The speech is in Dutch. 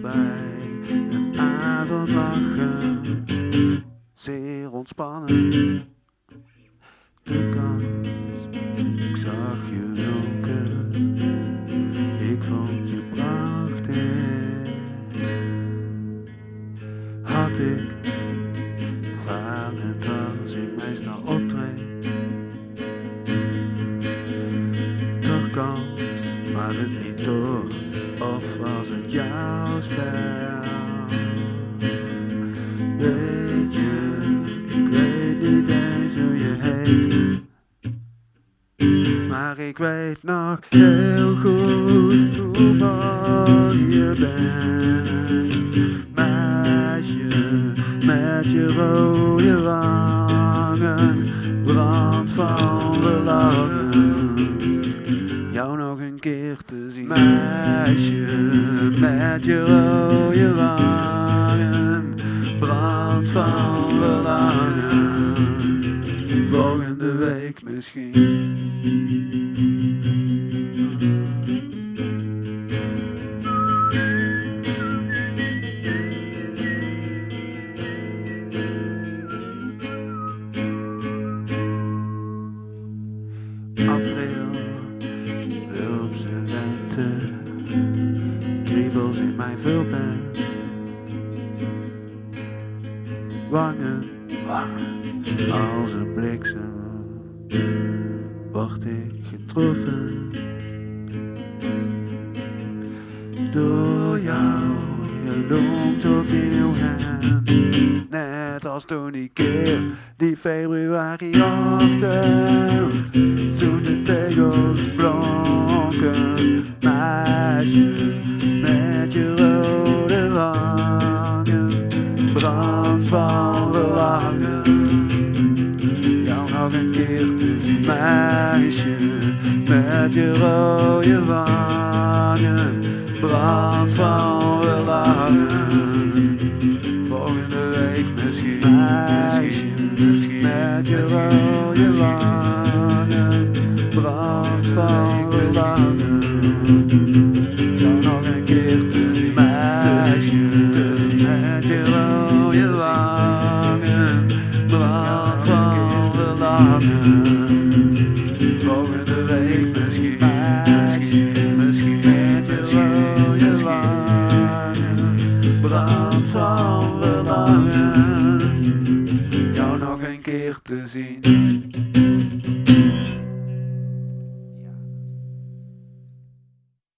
Voorbij een avond lachen, zeer ontspannen. De kans, ik zag je wilken. Ik vond je prachtig. Had ik falend als ik meestal optreed. Toch kans, maar het niet door. Of was het jouw spel? Weet je, ik weet niet eens hoe je heet. Maar ik weet nog heel goed hoe mooi je bent. Meisje met je rode wangen, Jou nog een keer te zien. Meisje met je rode wangen, brand van verlangen. Volgende week misschien. Kriebels in mijn vulpen. Wangen, als een bliksem, word ik getroffen. Door jou, je longt opnieuw hen. Net als toen die keer, die februari-ochtend. Toen Keer te zien, meisje. Met je rode wangen. Brand van verlangen. Volgende week misschien. Meisje, misschien met je rode wangen. Brand van verlangen. Jesus